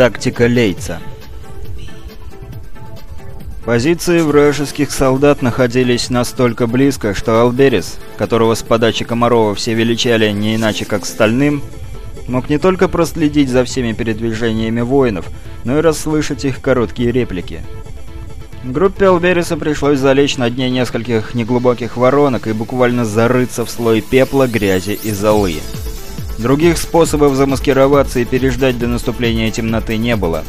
Тактика Лейца Позиции вражеских солдат находились настолько близко, что Алберис, которого с подачи Комарова все величали не иначе как стальным, мог не только проследить за всеми передвижениями воинов, но и расслышать их короткие реплики. Группе Албериса пришлось залечь на дне нескольких неглубоких воронок и буквально зарыться в слой пепла, грязи и золы. Других способов замаскироваться и переждать до наступления темноты не было.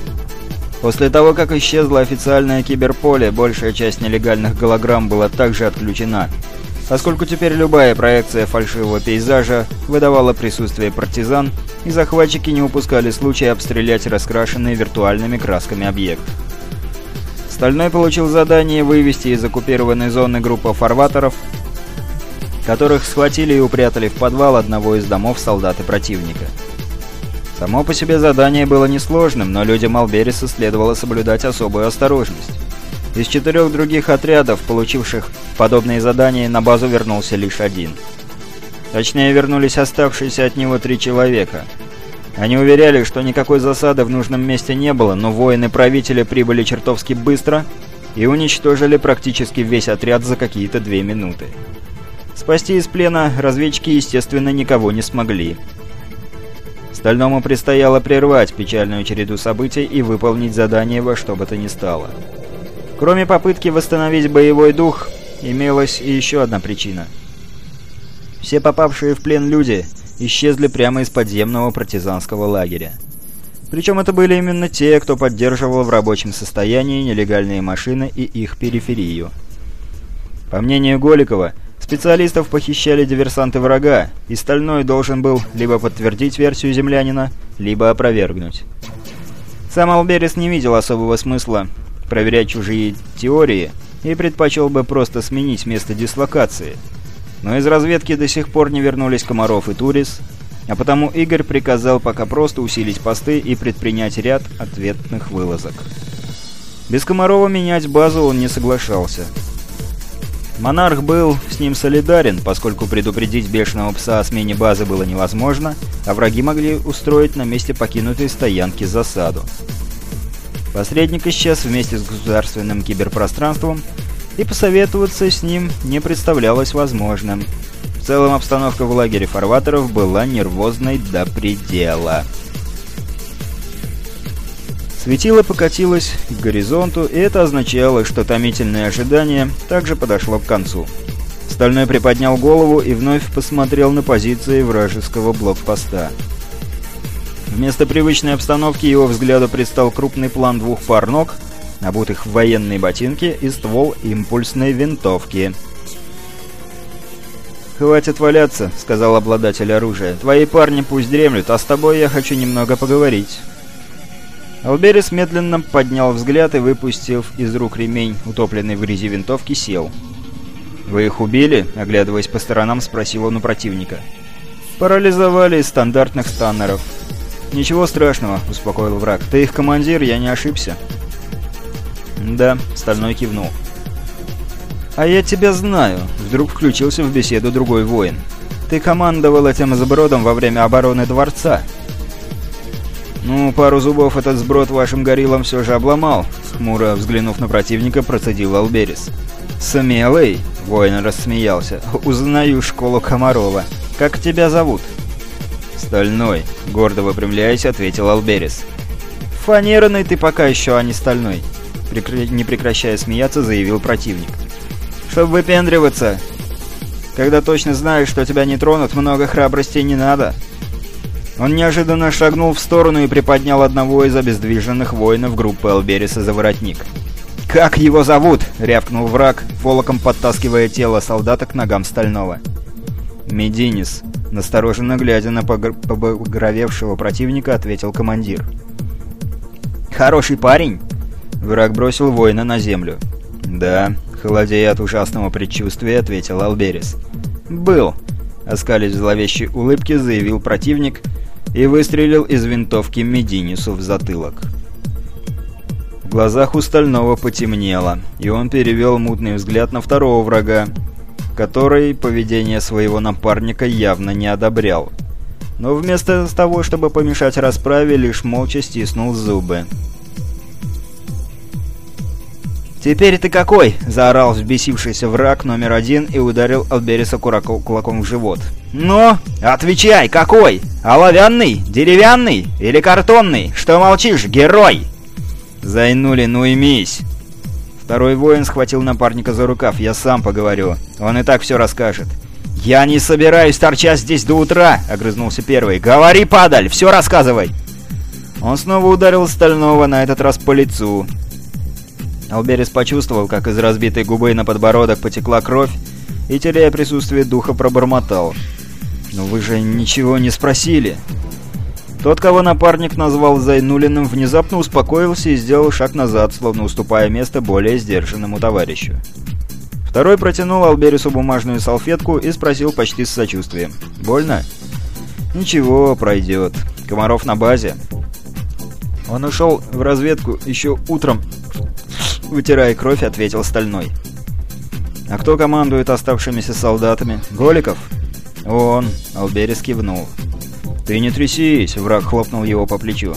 После того, как исчезло официальное киберполе, большая часть нелегальных голограмм была также отключена, поскольку теперь любая проекция фальшивого пейзажа выдавала присутствие партизан, и захватчики не упускали случая обстрелять раскрашенные виртуальными красками объект. Стальной получил задание вывести из оккупированной зоны группу фарватеров, которых схватили и упрятали в подвал одного из домов солдаты противника. Само по себе задание было несложным, но людям Албериса следовало соблюдать особую осторожность. Из четырех других отрядов, получивших подобные задания, на базу вернулся лишь один. Точнее, вернулись оставшиеся от него три человека. Они уверяли, что никакой засады в нужном месте не было, но воины правителя прибыли чертовски быстро и уничтожили практически весь отряд за какие-то две минуты. Спасти из плена разведчики, естественно, никого не смогли. Стальному предстояло прервать печальную череду событий и выполнить задание во что бы то ни стало. Кроме попытки восстановить боевой дух, имелась и еще одна причина. Все попавшие в плен люди исчезли прямо из подземного партизанского лагеря. Причем это были именно те, кто поддерживал в рабочем состоянии нелегальные машины и их периферию. По мнению Голикова, Специалистов похищали диверсанты врага, и Стальной должен был либо подтвердить версию землянина, либо опровергнуть. Сам Алберис не видел особого смысла проверять чужие теории и предпочел бы просто сменить место дислокации. Но из разведки до сих пор не вернулись Комаров и Турис, а потому Игорь приказал пока просто усилить посты и предпринять ряд ответных вылазок. Без Комарова менять базу он не соглашался. Монарх был с ним солидарен, поскольку предупредить бешеного пса о смене базы было невозможно, а враги могли устроить на месте покинутой стоянки засаду. Посредник исчез вместе с государственным киберпространством, и посоветоваться с ним не представлялось возможным. В целом обстановка в лагере фарватеров была нервозной до предела. Светило покатилось к горизонту, и это означало, что томительное ожидание также подошло к концу. Стальной приподнял голову и вновь посмотрел на позиции вражеского блокпоста. Вместо привычной обстановки его взгляду предстал крупный план двух пар ног, обутых в военные ботинки и ствол импульсной винтовки. «Хватит валяться», — сказал обладатель оружия. «Твои парни пусть дремлют, а с тобой я хочу немного поговорить». Алберис медленно поднял взгляд и, выпустив из рук ремень, утопленный в грязи винтовки, сел. «Вы их убили?» — оглядываясь по сторонам, спросил он у противника. «Парализовали из стандартных станнеров». «Ничего страшного», — успокоил враг. «Ты их командир, я не ошибся». «Да», — Стальной кивнул. «А я тебя знаю», — вдруг включился в беседу другой воин. «Ты командовал этим сбродом во время обороны дворца». «Ну, пару зубов этот сброд вашим гориллам все же обломал», — хмуро взглянув на противника, процедил Алберис. «Смелый?» — воин рассмеялся. «Узнаю школу Комарова. Как тебя зовут?» «Стальной», — гордо выпрямляясь, ответил Алберис. «Фанерный ты пока еще, а не стальной», — Прекр... не прекращая смеяться, заявил противник. «Чтобы выпендриваться, когда точно знаешь, что тебя не тронут, много храбрости не надо». Он неожиданно шагнул в сторону и приподнял одного из обездвиженных воинов группы Албериса за воротник. «Как его зовут?» — рявкнул враг, волоком подтаскивая тело солдата к ногам Стального. «Мединис», — настороженно глядя на побагровевшего противника, ответил командир. «Хороший парень?» Враг бросил воина на землю. «Да», — холодея от ужасного предчувствия, ответил Алберис. «Был», — оскались в зловещей улыбке, заявил противник — и выстрелил из винтовки Мединису в затылок. В глазах у Стального потемнело, и он перевел мутный взгляд на второго врага, который поведение своего напарника явно не одобрял. но вместо того, чтобы помешать расправе, лишь молча стиснул зубы. «Теперь ты какой?» – заорал взбесившийся враг номер один и ударил Албериса кулаком в живот. «Ну, отвечай, какой? Оловянный? Деревянный? Или картонный? Что молчишь, герой?» «Зайнули, ну имись!» Второй воин схватил напарника за рукав. «Я сам поговорю. Он и так все расскажет». «Я не собираюсь торчать здесь до утра!» — огрызнулся первый. «Говори, падаль! Все рассказывай!» Он снова ударил Стального, на этот раз по лицу. Алберис почувствовал, как из разбитой губы на подбородок потекла кровь, и, теряя присутствие духа, пробормотал. «Но вы же ничего не спросили!» Тот, кого напарник назвал Зайнулиным, внезапно успокоился и сделал шаг назад, словно уступая место более сдержанному товарищу. Второй протянул Алберису бумажную салфетку и спросил почти с сочувствием. «Больно?» «Ничего, пройдет. Комаров на базе». Он ушел в разведку еще утром вытирая кровь, ответил Стальной. «А кто командует оставшимися солдатами? Голиков?» «Он», — Алберис кивнул. «Ты не трясись», — враг хлопнул его по плечу.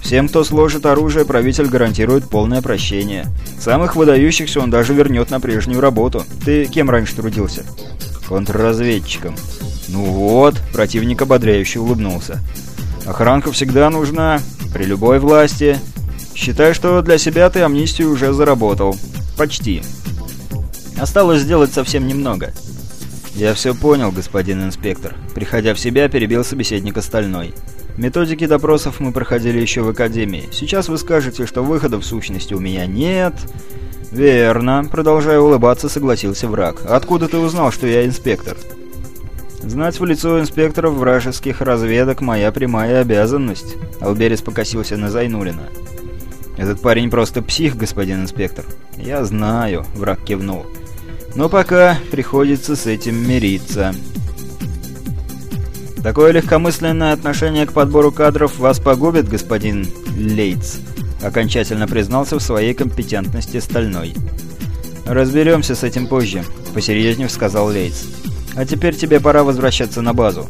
«Всем, кто сложит оружие, правитель гарантирует полное прощение. Самых выдающихся он даже вернет на прежнюю работу. Ты кем раньше трудился?» «Контрразведчиком». «Ну вот», — противник ободряюще улыбнулся. «Охранка всегда нужна, при любой власти, Считай, что для себя ты амнистию уже заработал. Почти. Осталось сделать совсем немного. Я все понял, господин инспектор. Приходя в себя, перебил собеседника Стальной. Методики допросов мы проходили еще в Академии. Сейчас вы скажете, что выхода в сущности у меня нет. Верно. Продолжая улыбаться, согласился враг. Откуда ты узнал, что я инспектор? Знать в лицо инспекторов вражеских разведок моя прямая обязанность. Алберис покосился на Зайнулина. «Этот парень просто псих, господин инспектор». «Я знаю», — враг кивнул. «Но пока приходится с этим мириться». «Такое легкомысленное отношение к подбору кадров вас погубит, господин Лейтс», — окончательно признался в своей компетентности Стальной. «Разберемся с этим позже», — посерьезнее сказал Лейтс. «А теперь тебе пора возвращаться на базу».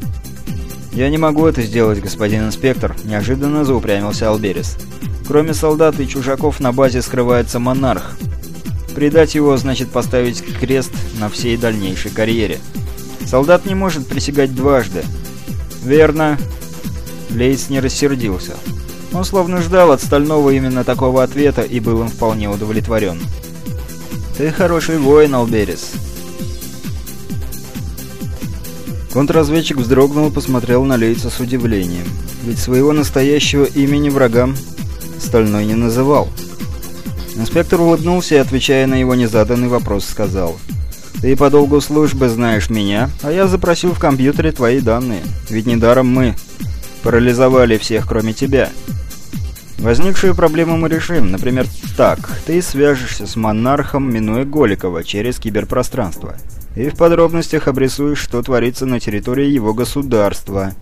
«Я не могу это сделать, господин инспектор», — неожиданно заупрямился Алберис. Кроме солдат и чужаков на базе скрывается монарх. Предать его значит поставить крест на всей дальнейшей карьере. Солдат не может присягать дважды. Верно. Лейс не рассердился. Он словно ждал от Стального именно такого ответа и был им вполне удовлетворен. «Ты хороший воин, Алберис». Контрразведчик вздрогнул и посмотрел на Лейца с удивлением. Ведь своего настоящего имени врагам Стальной не называл. Инспектор улыбнулся и, отвечая на его незаданный вопрос, сказал. «Ты по долгу службы знаешь меня, а я запросил в компьютере твои данные. Ведь недаром мы парализовали всех, кроме тебя. Возникшую проблему мы решим. Например, так. Ты свяжешься с монархом, минуя Голикова, через киберпространство. И в подробностях обрисуешь, что творится на территории его государства».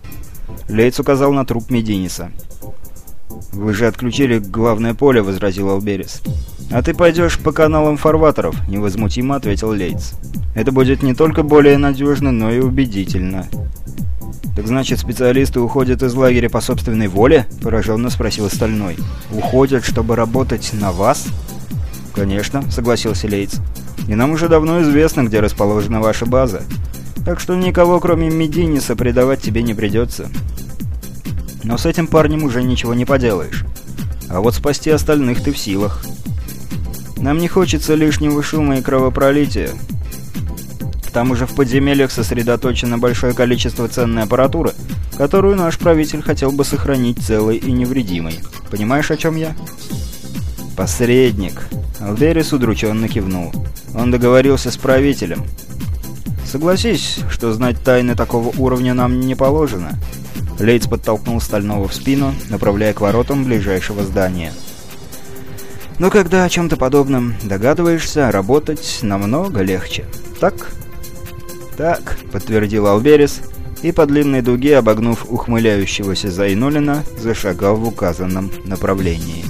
Лейц указал на труп Мединиса. «Вы же отключили главное поле», — возразил Алберис. «А ты пойдешь по каналам фарватеров», — невозмутимо ответил Лейтс. «Это будет не только более надежно, но и убедительно». «Так значит, специалисты уходят из лагеря по собственной воле?» — пораженно спросил Стальной. «Уходят, чтобы работать на вас?» «Конечно», — согласился Лейтс. «И нам уже давно известно, где расположена ваша база. Так что никого, кроме Мединиса, предавать тебе не придется. Но с этим парнем уже ничего не поделаешь. А вот спасти остальных ты в силах. Нам не хочется лишнего шума и кровопролития. К тому же в подземельях сосредоточено большое количество ценной аппаратуры, которую наш правитель хотел бы сохранить целой и невредимой. Понимаешь, о чем я? Посредник. Алдерис удрученно кивнул. Он договорился с правителем. Согласись, что знать тайны такого уровня нам не положено. Лейтс подтолкнул Стального в спину, направляя к воротам ближайшего здания. Но когда о чем-то подобном догадываешься, работать намного легче. Так? Так, подтвердил Алберис, и по длинной дуге, обогнув ухмыляющегося Зайнулина, зашагал в указанном направлении.